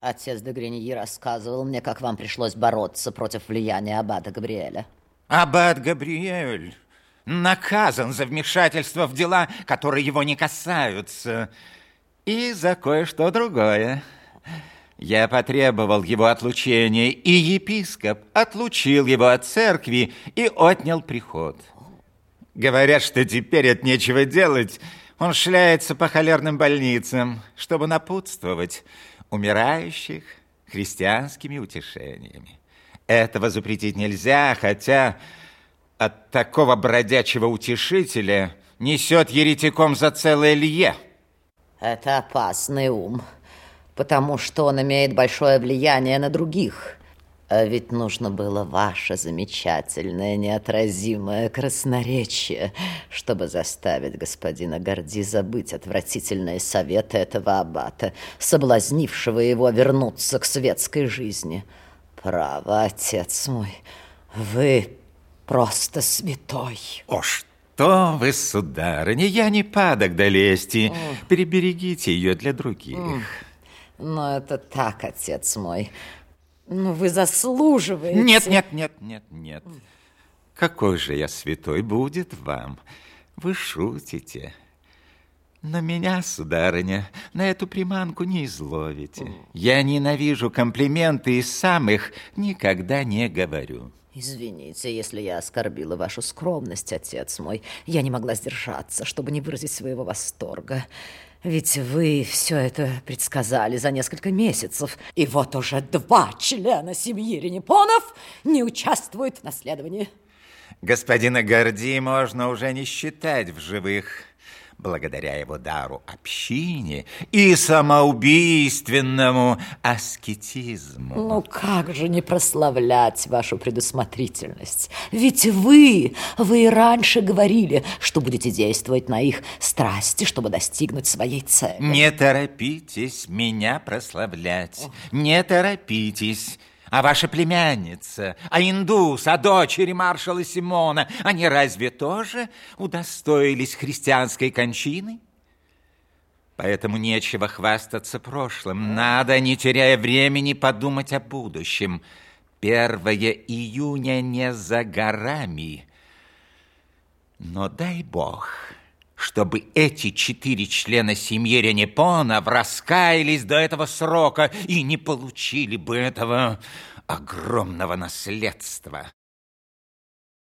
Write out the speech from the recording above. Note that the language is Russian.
Отец де Гриньи рассказывал мне, как вам пришлось бороться против влияния аббата Габриэля. Аббат Габриэль наказан за вмешательство в дела, которые его не касаются, и за кое-что другое. Я потребовал его отлучения, и епископ отлучил его от церкви и отнял приход. Говорят, что теперь от нечего делать. Он шляется по холерным больницам, чтобы напутствовать умирающих христианскими утешениями. Этого запретить нельзя, хотя от такого бродячего утешителя несет еретиком за целое лье. Это опасный ум потому что он имеет большое влияние на других. А ведь нужно было ваше замечательное, неотразимое красноречие, чтобы заставить господина Горди забыть отвратительные советы этого аббата, соблазнившего его вернуться к светской жизни. Право, отец мой, вы просто святой. О, что вы, сударыня, я не падок до лести. Переберегите ее для других. Но это так, отец мой. Ну, вы заслуживаете. Нет, нет, нет, нет, нет. Какой же я святой будет вам? Вы шутите. Но меня, сударыня, на эту приманку не изловите. Я ненавижу комплименты и сам их никогда не говорю. Извините, если я оскорбила вашу скромность, отец мой. Я не могла сдержаться, чтобы не выразить своего восторга. Ведь вы все это предсказали за несколько месяцев, и вот уже два члена семьи Ренепонов не участвуют в наследовании. Господина Горди можно уже не считать в живых благодаря его дару общине и самоубийственному аскетизму. Ну как же не прославлять вашу предусмотрительность? Ведь вы, вы и раньше говорили, что будете действовать на их страсти, чтобы достигнуть своей цели. Не торопитесь меня прославлять, не торопитесь. А ваша племянница, а индус, а дочери маршала Симона, они разве тоже удостоились христианской кончины? Поэтому нечего хвастаться прошлым. Надо, не теряя времени, подумать о будущем. Первое июня не за горами. Но дай бог чтобы эти четыре члена семьи Ренепонов раскаялись до этого срока и не получили бы этого огромного наследства.